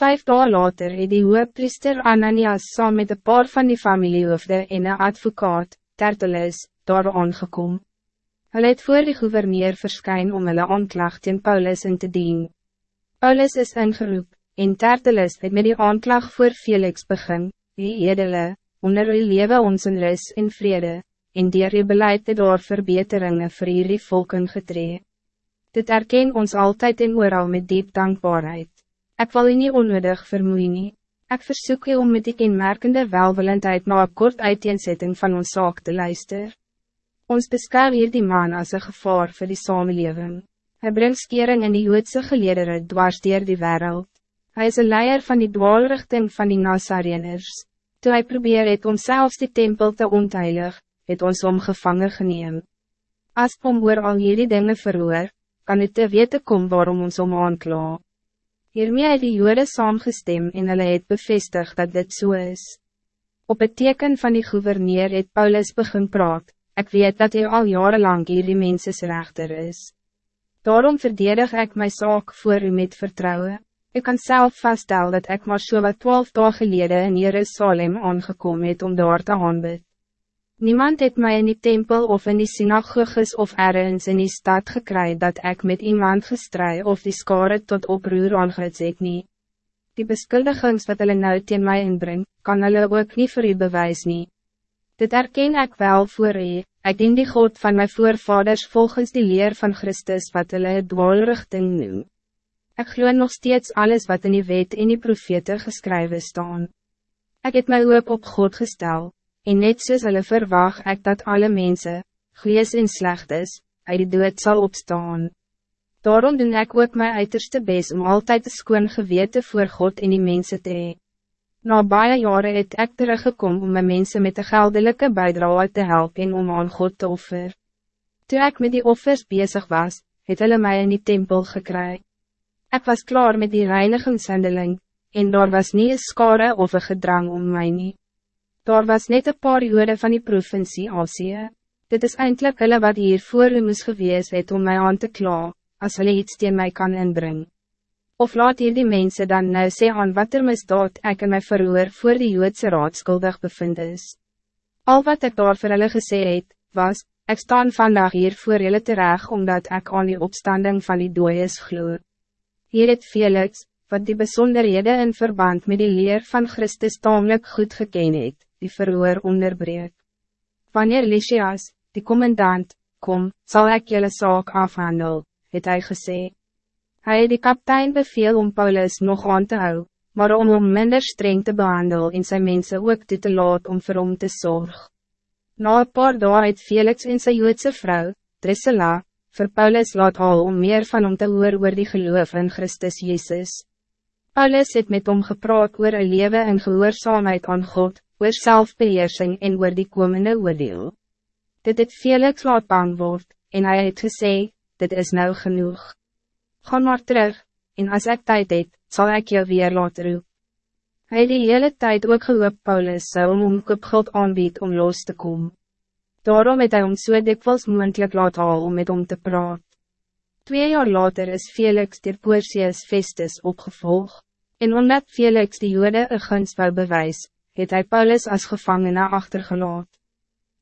Vijf dagen later het die priester Ananias saam met een paar van die familiehoofde en een advocaat, Tertullus, daar aangekom. Hulle het voor die gouverneur verskyn om hulle aanklag teen Paulus in te dien. Paulus is ingeroep, en Tertullus het met die aanklag voor Felix begin, die edele, onder uw leven ons in rus en vrede, en dier uw beleid het door verbeteringen vir hierdie volken getree. Dit erken ons altijd in ooral met diep dankbaarheid. Ik wil u niet onnodig vermoeien. nie. Ek versoek u om met die kenmerkende welwillendheid na een kort uiteenzetting van ons zaak te luisteren. Ons beskou hier die man als een gevaar voor die samenleving. Hij brengt skering in die Joodse geleerdere dwars dier die wereld. Hij is een leier van die dwaalrichting van die Nazareners. Toen hij probeer het om zelfs die tempel te ontheilig, het ons om gevangen geneem. As om oor al hierdie dinge verhoor, kan het te weten kom waarom ons om aankla. Hiermee het die jode saamgestem en hulle het bevestig dat dit so is. Op het teken van die gouverneur het Paulus begin praat, ik weet dat hij al jarenlang hierdie mensesrechter is. Daarom verdedig ik mijn zaak voor u met vertrouwen. Ik kan zelf vaststellen dat ik maar zo wat twaalf dagen geleden in Jerusalem aangekomen het om daar te aanbid. Niemand heeft mij in die tempel of in die synagoges of ergens in die stad gekry dat ik met iemand gestrui of die skare tot oproer aangezet nie. Die beskuldigings wat hulle nou teen my inbring, kan hulle ook niet voor u bewys nie. Dit erken ik wel voor u, ik dien die God van mijn voorvaders volgens die leer van Christus wat hulle dwaalrichting noemt. Ik geloof nog steeds alles wat in die wet en die profete geschreven staan. Ik heb mijn hoop op God gestel, en net soos hulle verwag ek dat alle mensen, goeies en slecht is, uit die dood zal opstaan. Daarom doen ik ook mijn uiterste best om altijd te skoon gewete voor God en die mensen te hee. Na baie jare het ek teruggekom om my mensen met de geldelijke bijdrage te helpen en om aan God te offer. Toen ik met die offers bezig was, het hulle my in die tempel gekry. Ik was klaar met die reinigingshandeling, en daar was niet een skare of een gedrang om mij niet. Daar was net een paar jure van die provincie Azië. Dit is eindelijk hulle wat hier voor u moes gewees het om mij aan te kla, als hulle iets tegen mij kan inbrengen. Of laat hier die mensen dan nou sê aan wat er misdaad ek in my verhoor voor die Joodse raad skuldig bevind is. Al wat ik daar vir hulle gesê het, was, ik staan vandaag hier voor julle terecht omdat ik aan die opstanding van die dooies gloed. Hier het Felix, wat die besonderhede in verband met die leer van Christus tamelijk goed geken het, die verhoor onderbreek. Wanneer Lysias, die commandant, kom, zal ik jullie zaak afhandel, het hij gesê. Hij het die kaptein beveel om Paulus nog aan te hou, maar om hom minder streng te behandelen en zijn mensen ook toe te laat om vir hom te zorg. Na een paar dagen het Felix en zijn Joodse vrouw, Drusilla, voor Paulus laat al om meer van om te hoor oor die geloof in Christus Jezus. Paulus het met hom gepraat oor een leven en gehoorzaamheid aan God, oor selfbeheersing en oor die komende oordeel. Dit het Felix laat bang word, en hij het gesê, dit is nou genoeg. Ga maar terug, en als ik tijd het, zal ik jou weer laat roep. Hij het die hele tijd ook gehoop Paulus zou om hom God aanbied om los te komen. Daarom het hy om so dikwels moendlik laat haal om met hom te praat. Twee jaar later is Felix ter Porcius Festus opgevolg, en omdat Felix die jode een gunst wou bewys, het hy Paulus als gevangene achtergelaat.